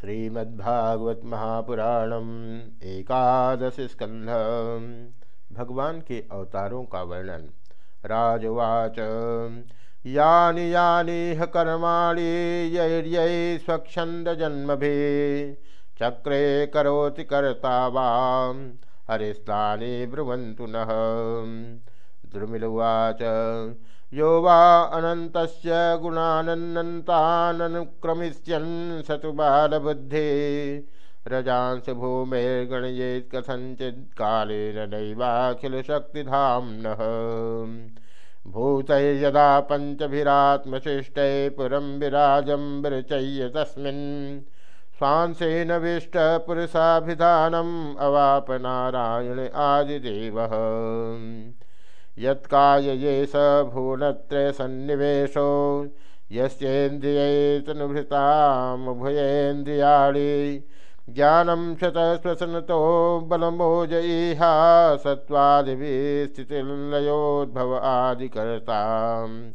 श्रीमद्भागवत महापुराणम एकादश स्कंध भगवान के अवतारों का वर्णन। राजवाच। यानि यानि स्वच्छंद जन्म भी चक्रे करोति कर्ता वाम। हरिस्तानि ब्रुवन्तु नः। द्रुमिलुवाच। यो वा अनन्तस्य गुणानन्ताननुक्रमिष्यन् स तु बालबुद्धे। रजांस भूमेर्गणयेत् कथञ्चित् कालेन नैवाखिलशक्तिधाम्नः। भूतैर्यदा पञ्चभिरात्मशिष्टै पुरं विराजं विरचय्य तस्मिन् स्वांसेनविष्टपुरुषाभिधानम् अवाप नारायण आदिदेवः। यत्कायये स भुवनत्रयसन्निवेशो यस्येन्द्रियैतनुभृतामुभयेन्द्रियाणि। ज्ञानं शतश्वसनतो बलमोजयिहा सत्त्वादिभिः स्थितिर्लयोद्भव आदिकर्ताम्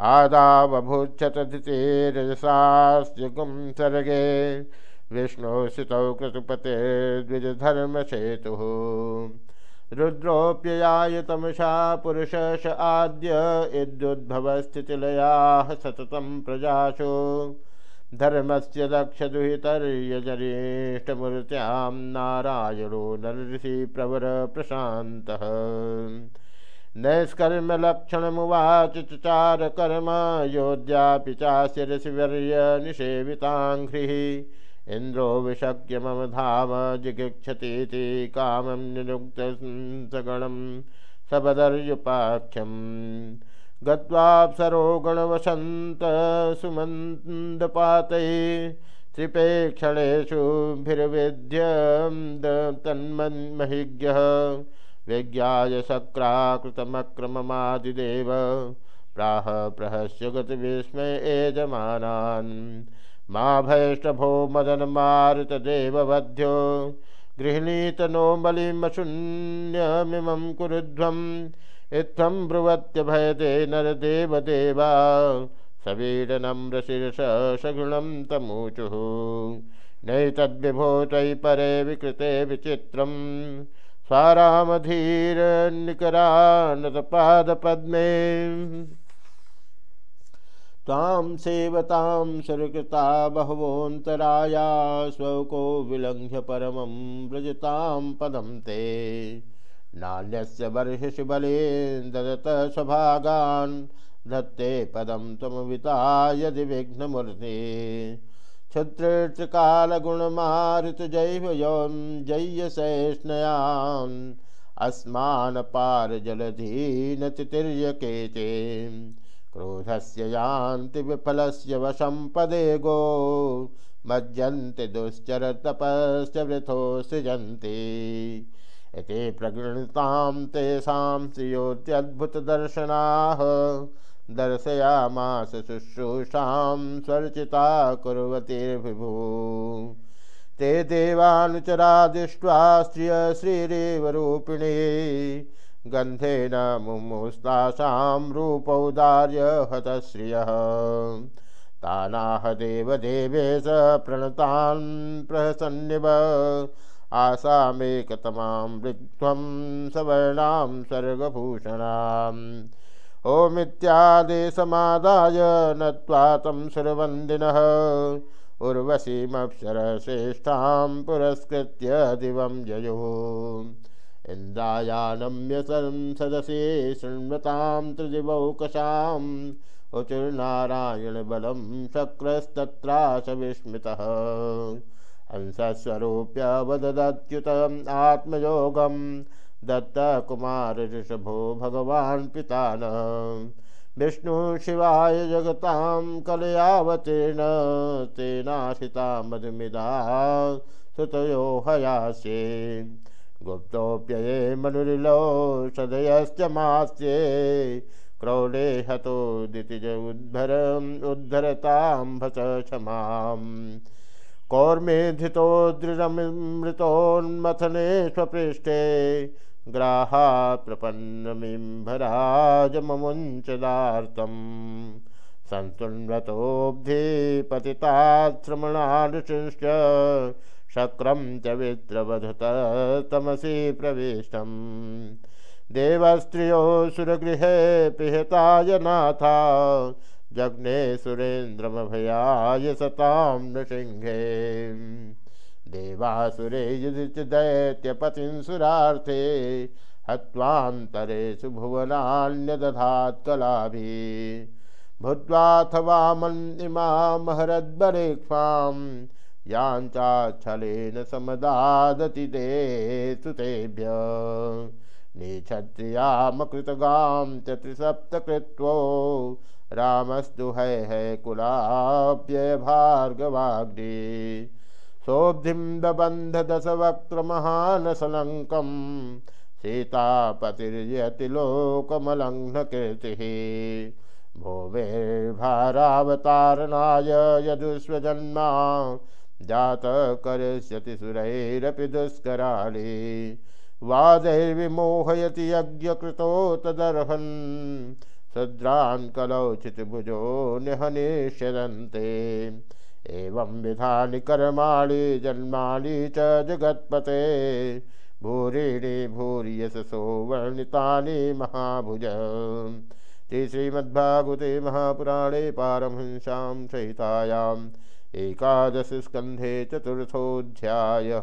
आदावभूच्छतधितेरजसास्युगं सर्गे विष्णुस्थितौ क्रतुपतेर्द्विजधर्मसेतुः रुद्रोऽप्ययाय तमसा पुरुष आद्य इद्युद्भवस्थितिलयाः सततं प्रजासु। धर्मस्य दक्षदुहितर्यजरेष्टमूर्त्यां नारायणो प्रवर प्रशान्तः। चचार कर्म योध्यापि चास्य ऋषिवर्य इन्द्रो विशक्य मम धाम जिगिक्षतीति कामं निरुक्तसगणं सबदर्युपाख्यम् गत्वाप्सरो गणवसन्तसुमन्दपातैः त्रिपेक्षणेषु भिर्विद्य तन्मन्महिज्ञः। विज्ञाय सक्राकृतमक्रममादिदेव प्राह प्रहस्य गतिविस्मय एजमानान् मा भैष्टभो मदनमारुतदेववध्यो गृह्णीत नो बलिमशून्यमिमं कुरुध्वम् इत्थं ब्रुवत्यभयते नरदेवदेवा सवीडनम्रशिरस सगुणं तमूचुः। नैतद्विभो त्वयि परे विकृते विचित्रम् स्वारामधीरनिकरानतपादपद्मे। तां सेवतां सुरकृता बहवोऽन्तराया स्वको विलङ्घ्य परमं व्रजतां पदं ते। नान्यस्य बर्हिषि बलेन ददत स्वभागान् धत्ते पदं त्वमविता यदि विघ्नमूर्ते क्षुद्रकालगुणमारुतजैव यौं जय्यसैष्णयान् अस्मान् पारजलधीनतितिर्यके चे क्रोधस्य यान्ति विफलस्य वशं पदे गो। मज्जन्ति दुश्चरतपश्च वृथो सृजन्ति। इति प्रगृणतां तेषां श्रियोत्यद्भुतदर्शनाः। दर्शयामास शुश्रूषां स्वर्चिता कुर्वतीर्विभू ते देवानुचरा दृष्ट्वा स्त्रिय श्रीरेव रूपिणी। गन्धेन मुमुस्तासां रूपौदार्य हतश्रियः तानाह देवदेवेश प्रणतान् प्रहसन्निव। आसामेकतमां वृत्वं सवर्णां सर्गभूषणाम्। ओमित्यादेशमादाय नत्वा तं सुरवन्दिनः। उर्वशीमप्सरश्रेष्ठां पुरस्कृत्य दिवं ययुः। इन्द्रायानम्य सदसि शृण्वतां त्रिदिवौकशाम् उचुर्नारायणबलं शक्रस्तत्राश विस्मितः हंसस्वरूप्य दत्तकुमार ऋषभो भगवान् पिता न विष्णु शिवाय जगतां कलयावतीर्ण तेनाशिता मधुमिदा सुतयो हयास्ये गुप्तोऽप्यये मनुरिलो सदयश्च मास्ये क्रौडे हतो दितिज उद्धरम् उद्धरतां भस क्षमाम् कौर्मेधितोदृढमृतोन्मथने स्वपृष्ठे ग्राहात् प्रपन्नमिम्भराजममुञ्चदार्तं सन्तुन्वतोऽब्धि पतिताश्रमणानुशिंश्च शक्रं च वित्रवधत तमसि प्रविष्टम्। देवस्त्रियो सुरगृहे पिहताय नाथा, जग्ने सुरेन्द्रमभयाय सतां नृसिंहे। देवासुरे युधिच दैत्यपतिं सुरार्थे हत्वान्तरेषु भुवनान्यदधात् कलाभिः भूत्वाथवा मन्निमामहरद्बरेक्ष्वां याञ्चाच्छलेन समदादति ते सुतेभ्य। निक्षत्रियामकृतगां च त्रिसप्तकृत्वो रामस्तु है है कुलाप्यय भार्गवाग्नि सोब्धिं दबन्ध दशवक्त्रमहानसलङ्कम् सीतापतिर्यतिलोकमलङ्घ्नकीर्तिः भोवेर्भारावतारणाय यदुष्वजन्मा जात करिष्यति सुरैरपि दुष्कराणि। वादैर्विमोहयति यज्ञकृतो तदर्हन्, शूद्रान् कलौचितभुजो निहनिष्यदन्ते एवं विधानि कर्माणि, जन्मानि च जगत्पते। भूरिणी भूरियशसो वर्णितानि महाभुज। श्रीमद्भागवते महापुराणे पारमहंस्यां सहितायाम् एकादशस्कन्धे चतुर्थोऽध्यायः।